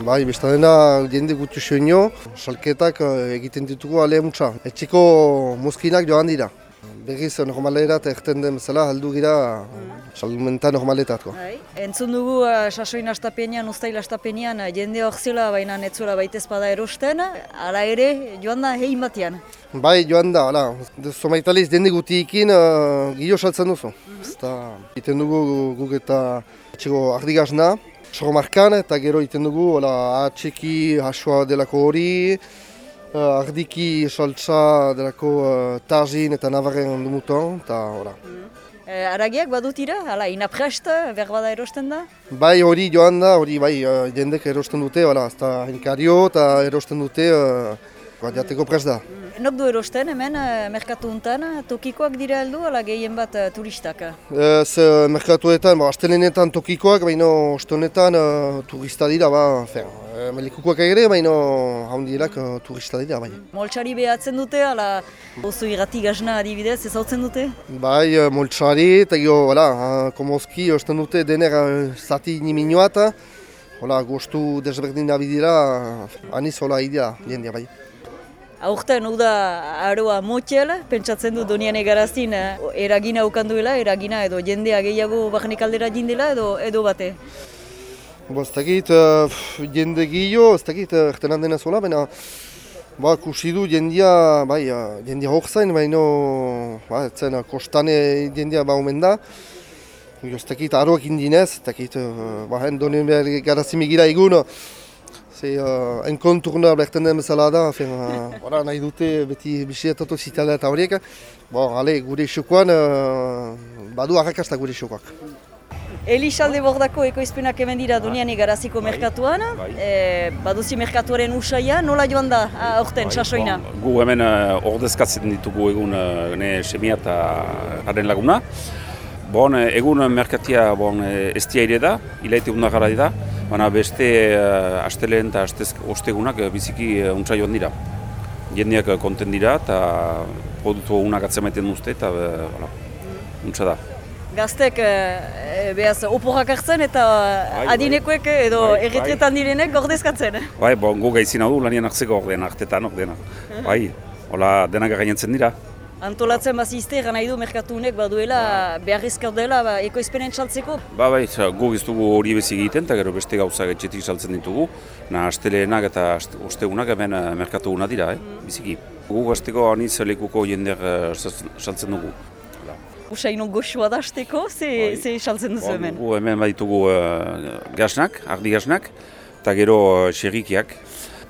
Bai, besta dena jende gutu soinio, salketak eh, egiten ditugu ale mutxa. Etxiko muzkinak joan dira. Berriz normalera eta erten den bezala heldu gira salmenta normaletatko. Bai. Entzun dugu uh, sasoin astapenean, ustail astapenean, uh, jende hor zela, baina netzula baitez bada erosten, ala ere, joan da hein batean. Bai, joan da, hala, somaitaliz jende gutiekin uh, gio saltzen duzu. Eta iten dugu guk eta etxeko ardigazna, sormarkan eta gero iten dugu hala, atxeki hasua delako hori, uh, ardiki saltza delako uh, tarzin eta navarren dumuton, eta hola. Uh, aragiak badutira, ala, inaprest, berbada erosten da? Bai hori joan da, hori bai uh, jendek erosten dute, hala, eta hinkario eta erosten dute uh, bat jateko prest da. Nok du erosten hemen, uh, merkatu untan, tokikoak dira heldu, ala gehien bat uh, turistak? Ez uh, merkatuetan, ba, astelenetan tokikoak, baina ostonetan uh, turista dira, ba, uh, melikukoak ere, baina haundielak uh, turista dira, bai. Moltsari behatzen dute, ala, oso irrati gazna adibidez, ezautzen dute? Bai, moltsari, eta voilà, uh, komozki, osten dute dener zati niminoat, hola, gostu desberdin da bidira, uh, aniz hola idea, jendia, bai. Aurten uda aroa motxel, pentsatzen du donian egarazin eragina ukanduela, eragina edo jendea gehiago barnek aldera jindela edo edo bate. Bo, ez dakit, uh, jende gehiago, ez dakit, uh, ertenan dena zola, baina ba, kusi du jendia, bai, uh, jendia hor zain, baina ba, etzen, kostane jendia ba omen da. Ez dakit, aroak indinez, ez dakit, uh, ba, hen donien behar garazimi gira egun, Ze, uh, enkonturna berten den bezala da, fen, uh, nahi dute beti bisietatu zitala eta horiek. Bon, ale, gure xokoan, uh, badu arrakasta gure xokoak. Elixalde bordako ekoizpenak hemen dira donian garaziko merkatuan. E, baduzi merkatuaren usaia, nola joan da aurten, sasoina? Bon, gu hemen uh, ordezkatzen ditugu egun uh, ne semia eta haren laguna. Bon, egun merkatia bon, ez ere da, ilaite gara da, baina beste uh, asteleen eta ostegunak biziki uh, untsa joan dira. Jendeak konten dira eta produktu unak atzemaiten duzte eta uh, untsa da. Gaztek e, behaz oporrak hartzen eta bai, adinekoek edo bai, erretretan bai. direnek gordezkatzen. Bai, bon, gu gaizin hau du lanien hartzeko orden hartetan, ordena. Bai, hola denak gainentzen dira. Antolatzen bazizte, gana nahi du merkatunek baduela beharrizkar dela ba, ekoizpenen txaltzeko? Ba, bai, gu giztugu hori bezi egiten, eta gero beste gauza etxetik saltzen ditugu. Na, asteleenak eta ostegunak hemen eh, merkatu guna dira, eh? biziki. Gu gazteko aniz lekuko jendeak eh, saltzen dugu. Usaino goxua da azteko, ze, bai. ze saltzen duzu hemen? Gu hemen baditugu uh, gaznak, ardi gaznak, eta gero uh, xerrikiak,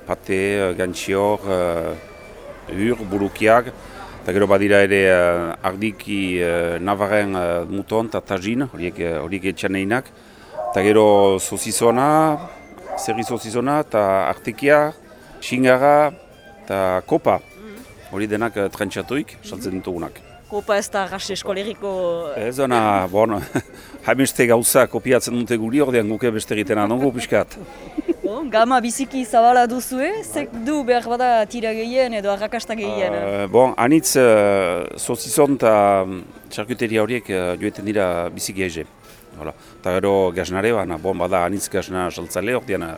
pate, gantxior, uh, ur, burukiak, Eta gero badira ere uh, ardiki uh, navarren uh, muton eta tajin, horiek, horiek etxan eginak. Eta gero sozizona, zerri sozizona eta artekia, xingara eta kopa. Hori denak uh, trentsatuik, saltzen ditugunak. Kopa ez da gas eskolegiko... Ez ona, bon, haimeste gauza kopiatzen dute guri, ordean guke beste egiten anongo piskat. gama biziki zabala duzu, eh? Zek du behar bada tira gehien edo arrakasta gehien? Uh, bon, anitz, uh, sozizon eta txarkuteria horiek uh, joeten dira biziki ege. Eta gero gaznare, baina bon, bada anitz gazna saltzale hor diana.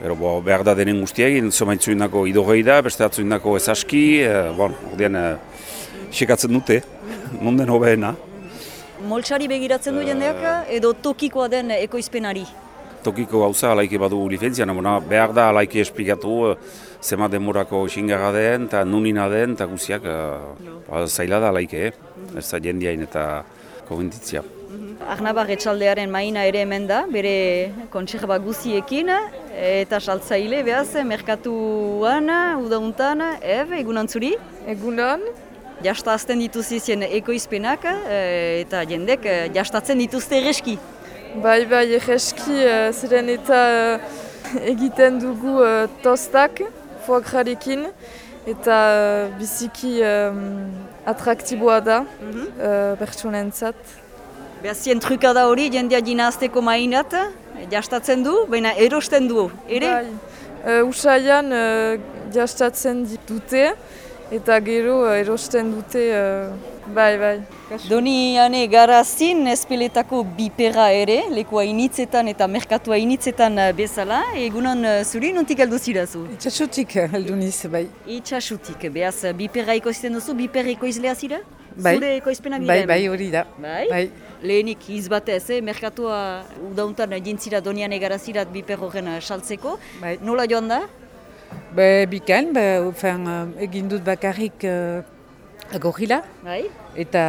Pero bo, behar da denen guztia egin, zomaitzu indako idogei da, beste atzu indako ezaski, uh, bon, hor diana xekatzen dute, nonden hobeena. Moltsari begiratzen du jendeak edo tokikoa den ekoizpenari? Tokiko gauza alaike badu licentzia, no, behar da alaike esplikatu uh, zema demorako xingarra den, eta nunina den, eta guziak uh, zaila da alaike, eh? ez da jendiain eta kogintitzia. Arnabar etxaldearen maina ere hemen da, bere kontserba guziekin, eta saltzaile behaz, merkatuan, udauntan, ev, egunan zuri? Egunan. Jastazten dituzizien ekoizpenak, eta jendek jastatzen dituzte ereski. Bai, bai, egeski, uh, ziren eta uh, egiten dugu uh, tostak, foagrarekin, eta uh, biziki um, atraktiboa da, mm -hmm. uh, bertsonen zat. Behazien truka da hori, jendea dinazteko mainat, jastatzen du, baina erosten du, ere? Bai, uh, usaian uh, jastatzen dute, eta gero uh, erosten dute uh, Bai, bai. Doni ane garazin ezpeletako bipera ere, lekua initzetan eta merkatua initzetan eh, bezala, egunon eh, zuri nontik aldo zirazu? Itxasutik heldu niz, bai. Itxasutik, behaz bipera ekoizten duzu, biper ekoizlea zira? Bai. Zure ekoizpenak Bai, dira bai, hori da. Bai? Bai. Lehenik izbatez, eh? merkatua udauntan jintzira donian egarazirat biper horren eh, saltzeko. Bai. Nola joan da? Be, bikain, be, ufen, eh, egin dut bakarrik uh, gorila, Bai? Eta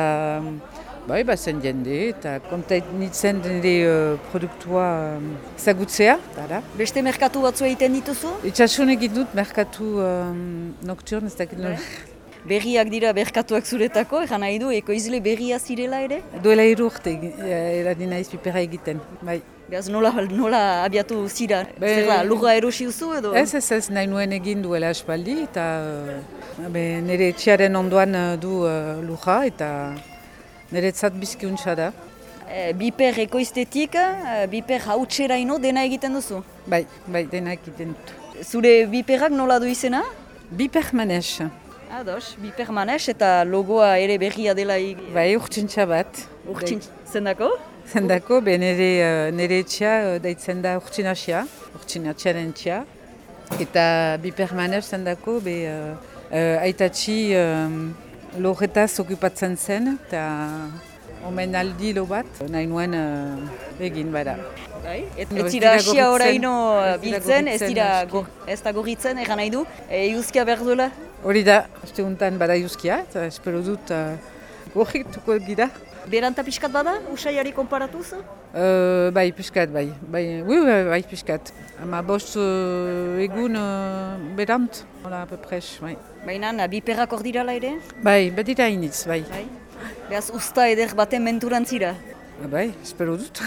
bai, bazen jende, eta kontait nintzen nire uh, produktua um, zagutzea, dara. Beste merkatu batzu egiten dituzu? Itxasun egin dut merkatu um, nocturne, ez dakit nola. Berriak dira merkatuak zuretako, egan nahi du, ekoizle berria zirela ere? Duela hiru urte eh, naiz pipera egiten, bai. Behaz nola, nola abiatu zira? Be- Zerra, lurra erosi duzu edo? Ez, ez, ez, nahi nuen egin duela espaldi, eta uh, be, nire etxearen ondoan uh, du uh, lurra, eta nire tzat bizkiuntza da. E, biper ekoiztetik, biper hautseraino dena egiten duzu. Bai, bai, dena egiten dut. Zure biperak nola du izena? Biper manes, Ados, biper manes eta logoa ere berria dela ig... bai urtsintxa bat. urtsin zendako? Zendako, be nire, uh, nire etxea uh, deitzen da urtsinaxia, urtsinatxaren txea. Eta biper manes zendako, be uh, uh, aitatxi um, lorretaz okupatzen zen, eta omen aldi lo bat, nahi nuen uh, egin bada. Bai. Et, No, ez dira asia oraino dira biltzen, ez dira ez da gorritzen, egan nahi du. E, Iuzkia behar duela? Hori da, uste untan bada juskia, eta espero dut uh, gorrituko gira. Beranta pixkat bada, usaiari konparatuz? Uh, bai, piskat, bai. Bai, ui, bai, bai, piskat. Ama bost uh, egun uh, berant, hola, pepres, bai. Baina biperak hor dirala ere? Bai, bedira initz, bai. Bai. Behaz usta eder baten menturantzira. Bai, espero dut.